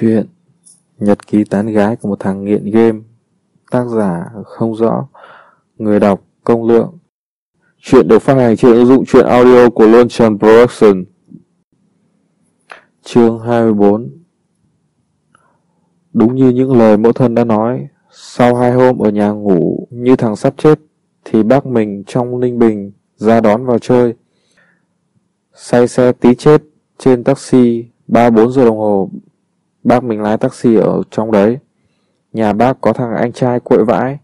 Chuyện. Nhật ký tán gái của một thằng nghiện game. Tác giả không rõ. Người đọc công lượng. Chuyện được phát hành trên ứng dụng truyện audio của Luncheon Production. Chương 24 Đúng như những lời mẫu thân đã nói, Sau hai hôm ở nhà ngủ như thằng sắp chết, Thì bác mình trong Ninh Bình ra đón vào chơi. Say xe tí chết trên taxi 3-4 giờ đồng hồ Bác mình lái taxi ở trong đấy. Nhà bác có thằng anh trai cuội vãi.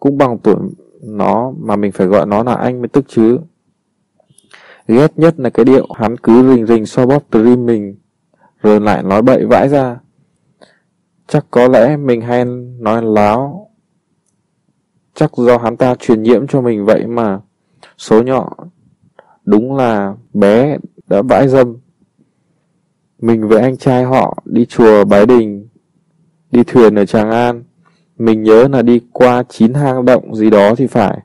Cũng bằng tuổi nó mà mình phải gọi nó là anh mới tức chứ. Ghét nhất là cái điệu hắn cứ rình rình so bóp dream mình. Rồi lại nói bậy vãi ra. Chắc có lẽ mình hay nói láo. Chắc do hắn ta truyền nhiễm cho mình vậy mà. Số nhỏ. Đúng là bé đã vãi dâm. Mình với anh trai họ đi chùa Bái Đình, đi thuyền ở Tràng An. Mình nhớ là đi qua chín hang động gì đó thì phải.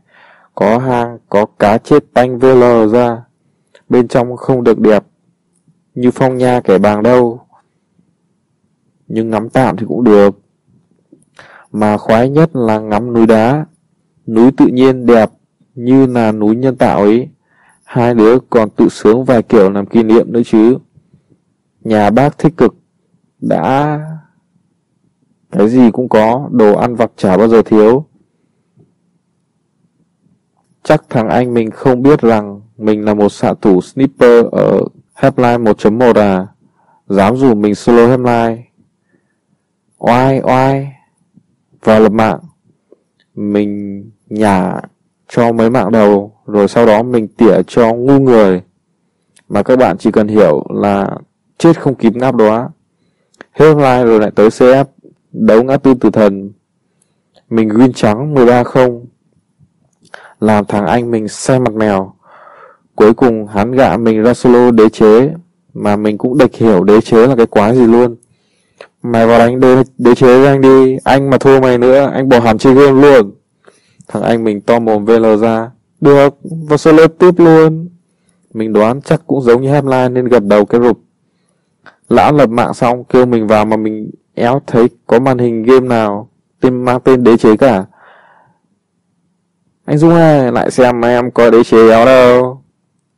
Có hang có cá chết tanh VL ra. Bên trong không được đẹp. Như phong nha kẻ bàng đâu. Nhưng ngắm tạm thì cũng được. Mà khoái nhất là ngắm núi đá. Núi tự nhiên đẹp như là núi nhân tạo ấy. Hai đứa còn tự sướng vài kiểu làm kỷ niệm nữa chứ. Nhà bác thích cực. Đã... Cái gì cũng có, đồ ăn vặt chả bao giờ thiếu. Chắc thằng anh mình không biết rằng mình là một xạ thủ sniper ở Hepline 1.1 à. Dám rủ mình solo Hepline. Oai, oai. Vào lập mạng. Mình nhả cho mấy mạng đầu, rồi sau đó mình tỉa cho ngu người. Mà các bạn chỉ cần hiểu là chết không kịp ngáp đó. Hết online rồi lại tới CF, đấu ngã tư tử thần. Mình win trắng 13-0. Làm thằng anh mình xe mặt mèo. Cuối cùng hắn gạ mình ra solo đế chế, mà mình cũng địch hiểu đế chế là cái quái gì luôn. Mày vào đánh đế, đế chế với anh đi, anh mà thua mày nữa, anh bỏ hẳn chơi game luôn. Thằng anh mình to mồm VL ra. Được, vào solo tiếp luôn. Mình đoán chắc cũng giống như Hemline nên gật đầu cái rụp. Lão lập mạng xong kêu mình vào mà mình éo thấy có màn hình game nào tên mang tên đế chế cả. Anh Dung ơi, lại xem em có đế chế éo đâu.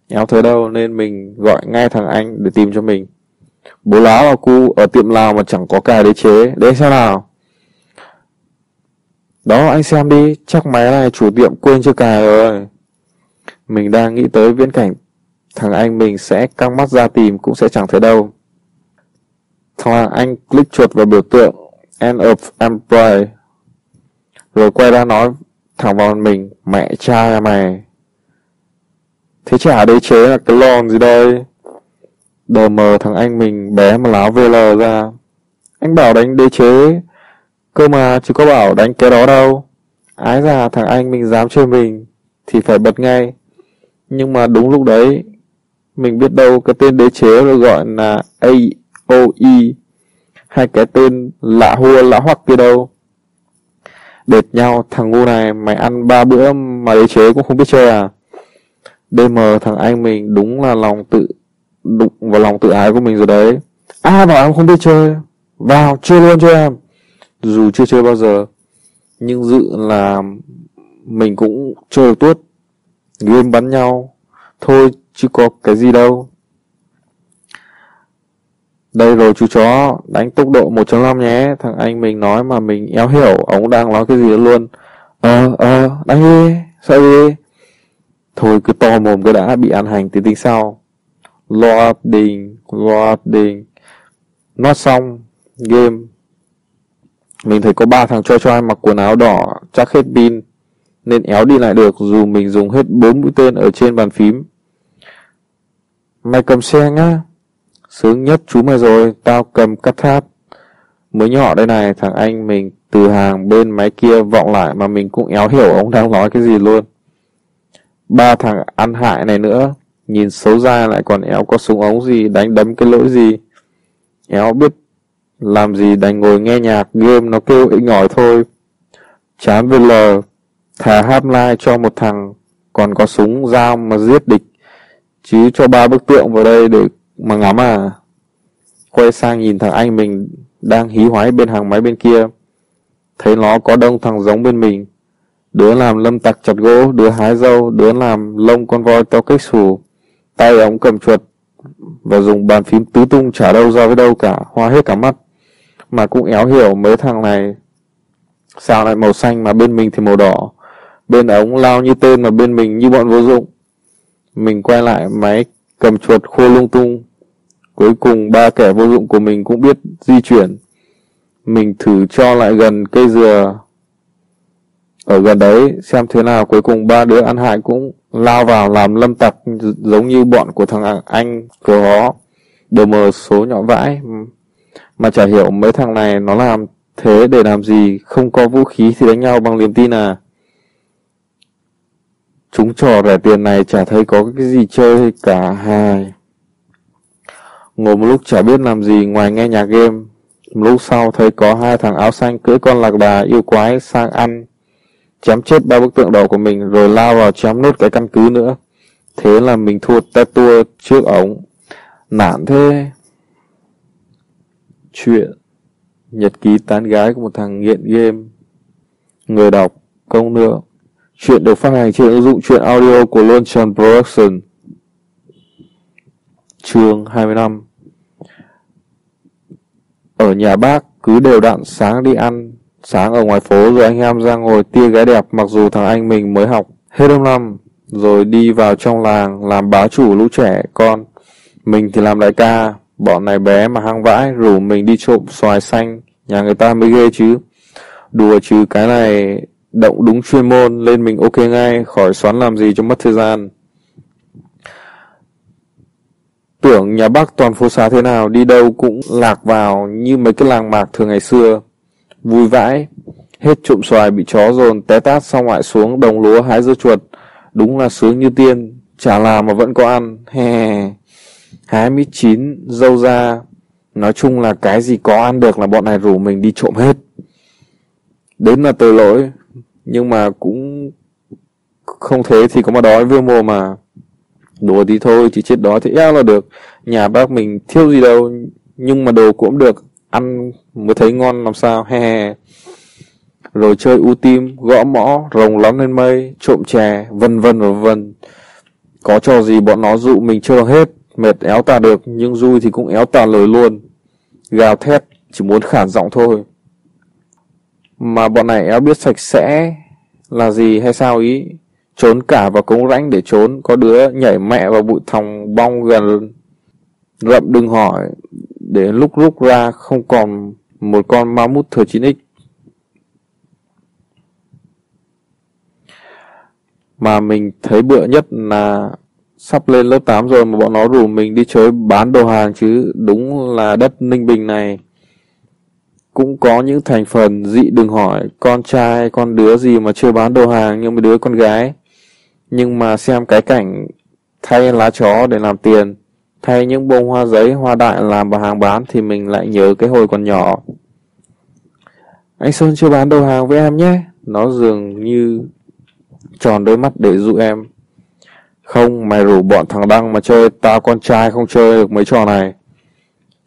Éo thấy đâu nên mình gọi ngay thằng anh để tìm cho mình. Bố láo là cu ở tiệm Lào mà chẳng có cả đế chế. Để xem nào. Đó anh xem đi, chắc máy này chủ tiệm quên chưa cài rồi. Mình đang nghĩ tới viễn cảnh thằng anh mình sẽ căng mắt ra tìm cũng sẽ chẳng thấy đâu. Thằng anh click chuột vào biểu tượng End of Empire. Rồi quay ra nói thẳng vào mình, mẹ cha mày. Thế chả đế chế là cái lon gì đây? Đờ mờ thằng anh mình bé mà láo VL ra. Anh bảo đánh đế chế, cơ mà chứ có bảo đánh cái đó đâu. Ái ra thằng anh mình dám chơi mình, thì phải bật ngay. Nhưng mà đúng lúc đấy, mình biết đâu cái tên đế chế được gọi là A O-E Hai cái tên lạ hua lạ hoắc kia đâu. Đệt nhau, thằng ngu này mày ăn ba bữa mà đế chế cũng không biết chơi à. DM thằng anh mình đúng là lòng tự đụng vào lòng tự ái của mình rồi đấy. À bảo em không biết chơi. Vào, chơi luôn cho em. Dù chưa chơi bao giờ, Nhưng dự là Mình cũng chơi được tuốt. Game bắn nhau. Thôi, chứ có cái gì đâu đây rồi chú chó, đánh tốc độ 1.5 nhé. Thằng anh mình nói mà mình éo hiểu ông đang nói cái gì luôn. Ờ, ờ, đánh đi, sợ đi. Thôi cứ to mồm cứ đã bị ăn hành tí tính sau. Loading, loading. Nó xong, game. Mình thấy có ba thằng cho cho mặc quần áo đỏ, chắc hết pin. Nên éo đi lại được dù mình dùng hết bốn mũi tên ở trên bàn phím. Mày cầm xe nhá. Sướng nhất chú mày rồi, tao cầm cắt tháp. Mới nhỏ đây này, thằng anh mình từ hàng bên máy kia vọng lại mà mình cũng éo hiểu ông đang nói cái gì luôn. Ba thằng ăn hại này nữa, nhìn xấu ra lại còn éo có súng ống gì đánh đấm cái lỗi gì. Éo biết làm gì đành ngồi nghe nhạc, game nó kêu inh ỏi thôi. Chán VL, thả hap lai cho một thằng còn có súng dao mà giết địch. Chứ cho ba bức tượng vào đây để mà ngắm à Quay sang nhìn thằng anh mình đang hí hoái bên hàng máy bên kia. Thấy nó có đông thằng giống bên mình. Đứa làm lâm tặc chặt gỗ, đứa hái dâu, đứa làm lông con voi teo cách xù. Tay ống cầm chuột và dùng bàn phím tứ tung trả đâu ra với đâu cả, hoa hết cả mắt. Mà cũng éo hiểu mấy thằng này sao lại màu xanh mà bên mình thì màu đỏ. Bên ống lao như tên mà bên mình như bọn vô dụng. Mình quay lại máy cầm chuột khô lung tung. Cuối cùng ba kẻ vô dụng của mình cũng biết di chuyển. Mình thử cho lại gần cây dừa ở gần đấy, xem thế nào. Cuối cùng ba đứa ăn hại cũng lao vào làm lâm tặc giống như bọn của thằng anh, của nó đồ mờ số nhỏ vãi. Mà chả hiểu mấy thằng này nó làm thế để làm gì. Không có vũ khí thì đánh nhau bằng niềm tin à? Chúng trò rẻ tiền này chả thấy có cái gì chơi cả hai ngồi một lúc chả biết làm gì ngoài nghe nhạc game một lúc sau thấy có hai thằng áo xanh cưỡi con lạc đà yêu quái sang ăn chém chết ba bức tượng đầu của mình rồi lao vào chém nốt cái căn cứ nữa. Thế là mình thua tua trước ống. Nản thế. Chuyện Nhật ký tán gái của một thằng nghiện game Người đọc, Công nữa Chuyện được phát hành trên ứng dụng truyện audio của Luân Production Chương 25 ở nhà bác cứ đều đặn sáng đi ăn Sáng ở ngoài phố rồi anh em ra ngồi tia gái đẹp mặc dù thằng anh mình mới học hết đông năm. Rồi đi vào trong làng làm bá chủ lũ trẻ con. Mình thì làm đại ca. Bọn này bé mà hăng vãi, rủ mình đi trộm xoài xanh. Nhà người ta mới ghê chứ. Đùa chứ cái này, động đúng chuyên môn, lên mình ok ngay, khỏi xoắn làm gì cho mất thời gian. Tưởng nhà Bắc toàn phố xá thế nào đi đâu cũng lạc vào như mấy cái làng mạc thường ngày xưa. Vui vãi. Hết trộm xoài bị chó dồn té tát xong lại xuống đồng lúa hái dưa chuột. Đúng là sướng như tiên. Chả làm mà vẫn có ăn. He Hái mít chín, dâu ra. Nói chung là cái gì có ăn được là bọn này rủ mình đi trộm hết. Đến là tội lỗi. Nhưng mà cũng không thế thì có mà đói vương mồm mà. Đùa tí thôi chỉ chết đó thì eo là được. Nhà bác mình thiếu gì đâu. Nhưng mà đồ cũng được. Ăn mới thấy ngon, làm sao? He he rồi chơi u tim, gõ mõ, rồng lắm lên mây, trộm chè, vân vân và vân. Có trò gì bọn nó dụ mình chưa hết, mệt éo tà được, nhưng vui thì cũng éo tà lời luôn. Gào thét, chỉ muốn khản giọng thôi. Mà bọn này éo biết sạch sẽ là gì hay sao ý? Trốn cả vào cống rãnh để trốn có đứa nhảy mẹ vào bụi thòng bong gần rậm đừng hỏi để lúc rút ra không còn một con ma mút thời 9X. Mà mình thấy bựa nhất là sắp lên lớp 8 rồi mà bọn nó rủ mình đi chơi bán đồ hàng chứ đúng là đất Ninh Bình này. Cũng có những thành phần dị đừng hỏi, con trai, con đứa gì mà chưa bán đồ hàng, nhưng mà đứa con gái. Nhưng mà xem cái cảnh thay lá chó để làm tiền Thay những bông hoa giấy, hoa đại làm bà hàng bán thì mình lại nhớ cái hồi còn nhỏ. Anh Sơn chưa bán đồ hàng với em nhé. Nó dường như tròn đôi mắt để dụ em. Không, mày rủ bọn thằng Đăng mà chơi, tao con trai không chơi được mấy trò này.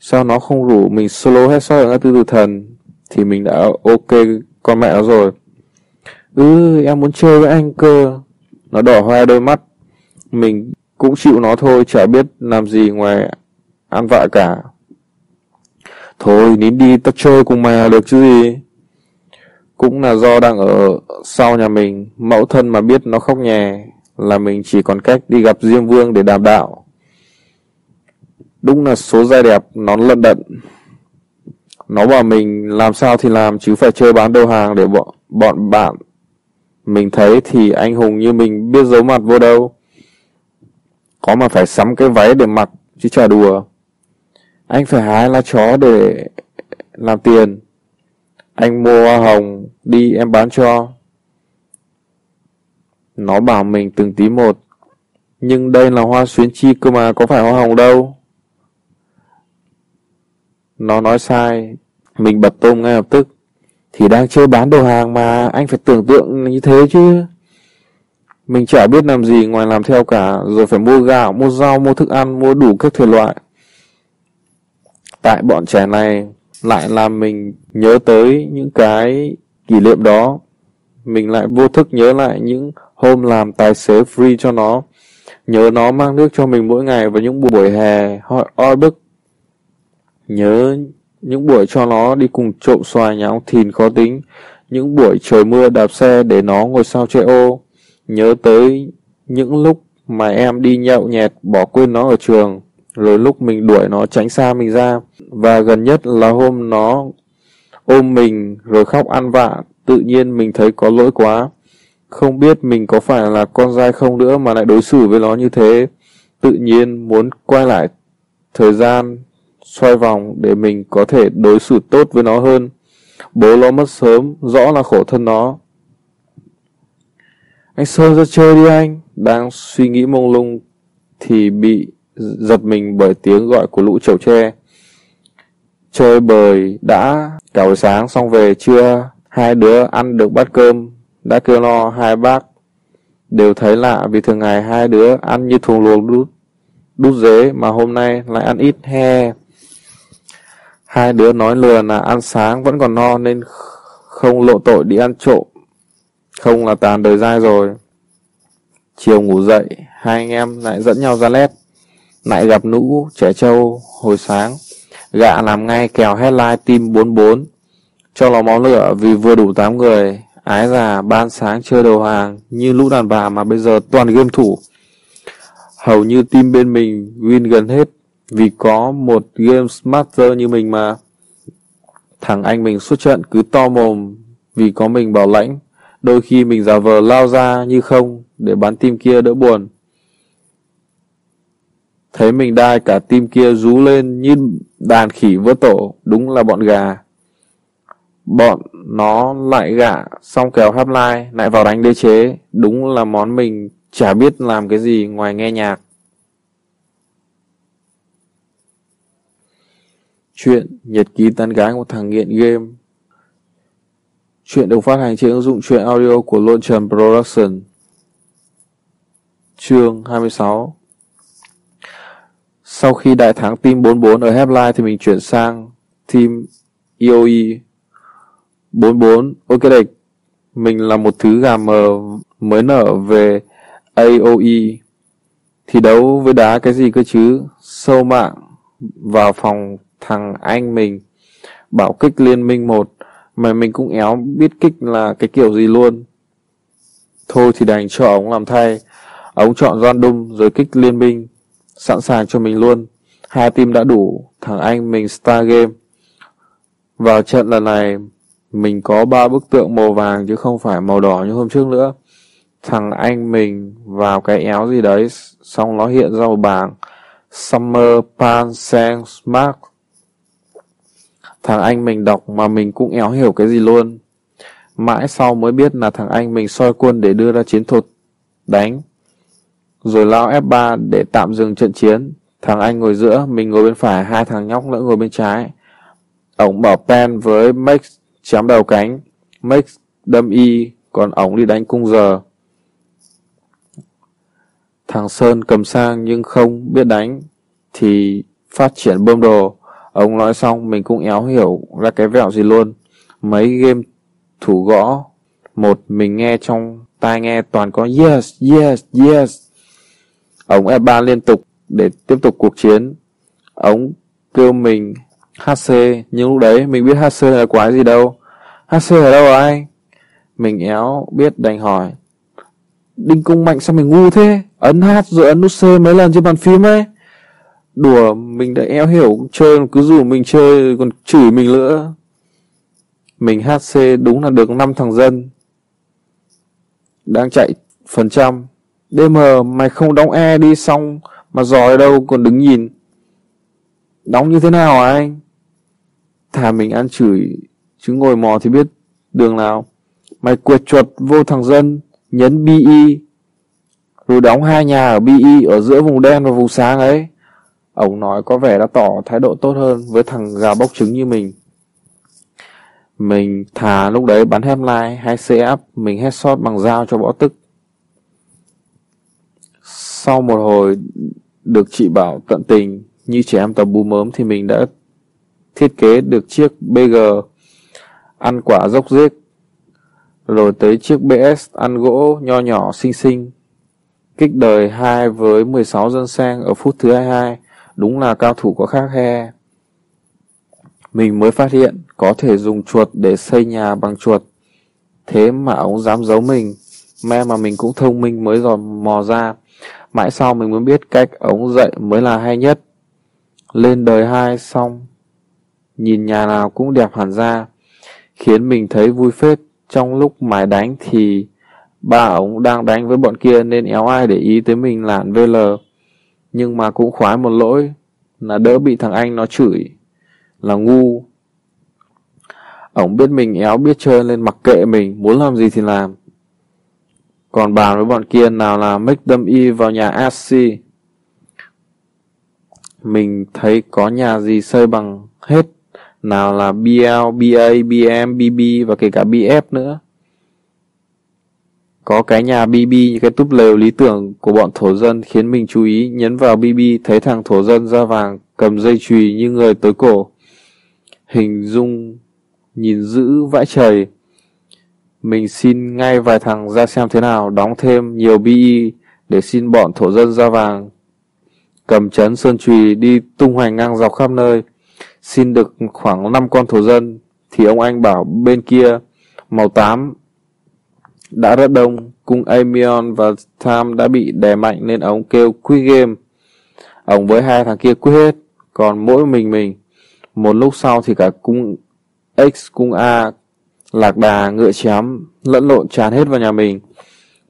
Sao nó không rủ mình solo hết soi ở tư tử thần thì mình đã ok con mẹ nó rồi. Ừ, em muốn chơi với anh cơ. Nó đỏ hoe đôi mắt. Mình cũng chịu nó thôi, chả biết làm gì ngoài ăn vạ cả. Thôi, nín đi, tao chơi cùng mày là được chứ gì. Cũng là do đang ở sau nhà mình, mẫu thân mà biết nó khóc nhè, là mình chỉ còn cách đi gặp Diêm Vương để đàm đạo. Đúng là số dai đẹp, nó lận đận. Nó bảo mình làm sao thì làm chứ phải chơi bán đồ hàng để bọn, bọn bạn. Mình thấy thì anh hùng như mình biết giấu mặt vô đâu. Có mà phải sắm cái váy để mặc, chứ chả đùa. Anh phải hái lá chó để làm tiền. Anh mua hoa hồng, đi em bán cho. Nó bảo mình từng tí một. Nhưng đây là hoa xuyến chi cơ mà, có phải hoa hồng đâu. Nó nói sai, mình bật tôm ngay lập tức. Thì đang chưa bán đồ hàng mà, anh phải tưởng tượng như thế chứ. Mình chả biết làm gì ngoài làm theo cả, rồi phải mua gạo, mua rau, mua thức ăn, mua đủ các thể loại. Tại bọn trẻ này, lại làm mình nhớ tới những cái kỷ niệm đó. Mình lại vô thức nhớ lại những hôm làm tài xế free cho nó. Nhớ nó mang nước cho mình mỗi ngày vào những buổi hè oi bức. Nhớ những buổi cho nó đi cùng trộm xoài nhà ông Thìn khó tính. Những buổi trời mưa đạp xe để nó ngồi sau che ô. Nhớ tới những lúc mà em đi nhậu nhẹt bỏ quên nó ở trường. Rồi lúc mình đuổi nó tránh xa mình ra. Và gần nhất là hôm nó ôm mình rồi khóc ăn vạ. Tự nhiên mình thấy có lỗi quá. Không biết mình có phải là con dai không nữa mà lại đối xử với nó như thế. Tự nhiên muốn quay lại thời gian xoay vòng để mình có thể đối xử tốt với nó hơn. Bố nó mất sớm, rõ là khổ thân nó. Anh Sơn ra chơi đi anh. Đang suy nghĩ mông lung thì bị giật mình bởi tiếng gọi của lũ chầu tre. Chơi bời đã cả buổi sáng xong về trưa hai đứa ăn được bát cơm đã kêu no hai bác đều thấy lạ vì thường ngày hai đứa ăn như thùng luồng đút đút dế mà hôm nay lại ăn ít he hai đứa nói lừa là ăn sáng vẫn còn no nên không lộ tội đi ăn trộm. Không là tàn đời dai rồi. Chiều ngủ dậy, hai anh em lại dẫn nhau ra lét lại gặp nũ trẻ trâu hồi sáng. Gạ làm ngay kèo headline team 44 cho lò máu lửa vì vừa đủ 8 người. Ái già, ban sáng chơi đầu hàng như lũ đàn bà mà bây giờ toàn game thủ. Hầu như team bên mình win gần hết vì có một game master như mình mà. Thằng anh mình xuất trận cứ to mồm vì có mình bảo lãnh. Đôi khi mình giả vờ lao ra như không để bắn tim kia đỡ buồn. Thấy mình đai cả tim kia rú lên như đàn khỉ vỡ tổ, đúng là bọn gà. Bọn nó lại gạ xong kéo hấp lai lại vào đánh đế chế đúng là món mình chả biết làm cái gì ngoài nghe nhạc chuyện nhật ký tán gái của thằng nghiện game chuyện được phát hành trên ứng dụng truyện audio của Lôn Trần Production chương 26 sau khi đại thắng team 44 ở Headline thì mình chuyển sang team EOE 44. Ok địch. Mình là một thứ gà mờ mới nở về AOE. Thì đấu với đá cái gì cơ chứ? Sâu mạng vào phòng thằng anh mình. Bảo kích liên minh một. Mà mình cũng éo biết kích là cái kiểu gì luôn. Thôi thì đành cho ông làm thay. Ông chọn random rồi kích liên minh. Sẵn sàng cho mình luôn. Hai team đã đủ. Thằng anh mình star game. Vào trận lần này mình có ba bức tượng màu vàng chứ không phải màu đỏ như hôm trước nữa. Thằng anh mình vào cái éo gì đấy, xong nó hiện ra một bảng Summer Pan Sang Smart. Thằng anh mình đọc mà mình cũng éo hiểu cái gì luôn. Mãi sau mới biết là thằng anh mình soi quân để đưa ra chiến thuật đánh. Rồi lao F3 để tạm dừng trận chiến. Thằng anh ngồi giữa, mình ngồi bên phải, hai thằng nhóc nữa ngồi bên trái. Ổng bảo Pen với Max chém đầu cánh, Max đâm y, còn ổng đi đánh cung giờ. Thằng Sơn cầm sang nhưng không biết đánh, thì phát triển bơm đồ. Ông nói xong mình cũng éo hiểu ra cái vẹo gì luôn. Mấy game thủ gõ, một mình nghe trong tai nghe toàn có yes, yes, yes. Ông F3 liên tục để tiếp tục cuộc chiến. Ông kêu mình HC, nhưng lúc đấy mình biết HC là quái gì đâu. HC ở đâu hả anh? Mình éo biết đành hỏi. Đinh Cung Mạnh sao mình ngu thế? Ấn H rồi ấn nút C mấy lần trên bàn phím ấy. Đùa, mình đã éo hiểu chơi cứ rủ mình chơi còn chửi mình nữa. Mình HC đúng là được 5 thằng dân. Đang chạy phần trăm. DM mày không đóng E đi xong mà giỏi đâu còn đứng nhìn. Đóng như thế nào hả anh? Thà mình ăn chửi, chứ ngồi mò thì biết đường nào. Mày quệt chuột vô thằng dân, nhấn BE, rồi đóng hai nhà ở BE ở giữa vùng đen và vùng sáng ấy. Ông nói có vẻ đã tỏ thái độ tốt hơn với thằng gà bốc trứng như mình. Mình thà lúc đấy bắn headline hay CF, mình headshot bằng dao cho bỏ tức. Sau một hồi được chị bảo tận tình, như trẻ em tập bú mớm thì mình đã thiết kế được chiếc BG ăn quả dốc rết, rồi tới chiếc BS ăn gỗ nho nhỏ xinh xinh. Kích đời 2 với 16 dân sang ở phút thứ 22, đúng là cao thủ có khác he. Mình mới phát hiện có thể dùng chuột để xây nhà bằng chuột. Thế mà ông dám giấu mình, me mà mình cũng thông minh mới dò mò ra. Mãi sau mình mới biết cách ống dậy mới là hay nhất. Lên đời hai xong, nhìn nhà nào cũng đẹp hẳn ra, khiến mình thấy vui phết. Trong lúc mài đánh thì ba ống đang đánh với bọn kia nên éo ai để ý tới mình làn VL. Nhưng mà cũng khoái một lỗi là đỡ bị thằng anh nó chửi là ngu. Ổng biết mình éo biết chơi nên mặc kệ mình, muốn làm gì thì làm. Còn bàn với bọn kia nào là make them y vào nhà SC. Mình thấy có nhà gì xây bằng hết. Nào là BL, BA, BM, BB và kể cả BF nữa. Có cái nhà BB, cái túp lều lý tưởng của bọn thổ dân khiến mình chú ý nhấn vào BB thấy thằng thổ dân da vàng cầm dây chùy như người tới cổ. Hình dung nhìn giữ vãi trời. Mình xin ngay vài thằng ra xem thế nào, đóng thêm nhiều BE để xin bọn thổ dân da vàng. Cầm chấn sơn chùy đi tung hoành ngang dọc khắp nơi. Xin được khoảng 5 con thổ dân, thì ông anh bảo bên kia màu 8 đã rất đông, cung Amion và Tham đã bị đè mạnh nên ông kêu quit game. Ông với hai thằng kia quyết hết, còn mỗi mình mình. Một lúc sau thì cả cung X, cung A, lạc đà, ngựa chém, lẫn lộn tràn hết vào nhà mình.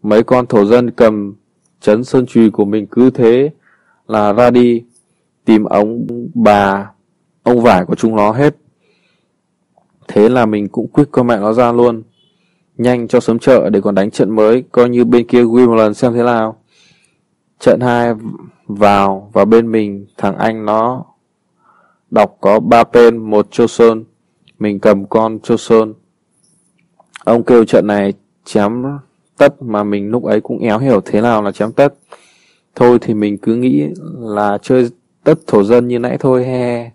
Mấy con thổ dân cầm chấn sơn trùy của mình cứ thế là ra đi, tìm ông bà, ông vải của chúng nó hết. Thế là mình cũng quyết con mẹ nó ra luôn. Nhanh cho sớm chợ để còn đánh trận mới, coi như bên kia win một lần xem thế nào. Trận 2 vào và bên mình thằng anh nó đọc có ba pen một châu sơn. Mình cầm con châu sơn. Ông kêu trận này chém tất mà mình lúc ấy cũng éo hiểu thế nào là chém tất. Thôi thì mình cứ nghĩ là chơi tất thổ dân như nãy thôi he.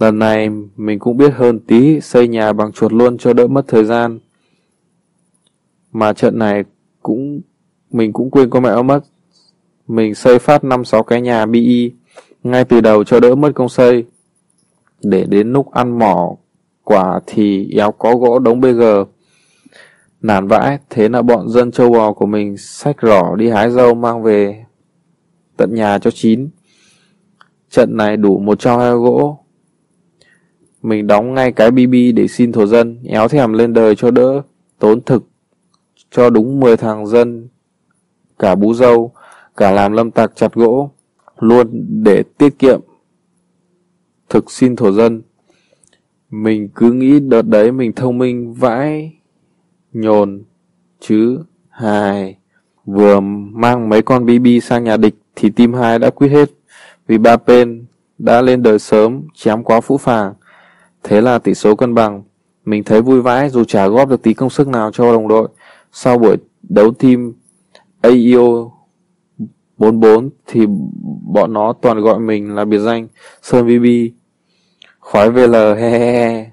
Lần này mình cũng biết hơn tí xây nhà bằng chuột luôn cho đỡ mất thời gian. Mà trận này cũng mình cũng quên có mẹ mất. Mình xây phát 5-6 cái nhà BI ngay từ đầu cho đỡ mất công xây. Để đến lúc ăn mỏ quả thì éo có gỗ đống BG. Nản vãi, thế là bọn dân châu bò của mình xách rỏ đi hái dâu mang về tận nhà cho chín. Trận này đủ một trao heo gỗ, mình đóng ngay cái BB để xin thổ dân, éo thèm lên đời cho đỡ, tốn thực, cho đúng 10 thằng dân, cả bú dâu, cả làm lâm tạc chặt gỗ, luôn để tiết kiệm. Thực xin thổ dân. Mình cứ nghĩ đợt đấy mình thông minh vãi, nhồn, chứ, hài. Vừa mang mấy con BB sang nhà địch thì team 2 đã quyết hết, vì ba pen đã lên đời sớm, chém quá phũ phàng. Thế là tỷ số cân bằng. Mình thấy vui vãi dù chả góp được tí công sức nào cho đồng đội. Sau buổi đấu team AEO 44 thì bọn nó toàn gọi mình là biệt danh Sơn bb Khoái VL he he he.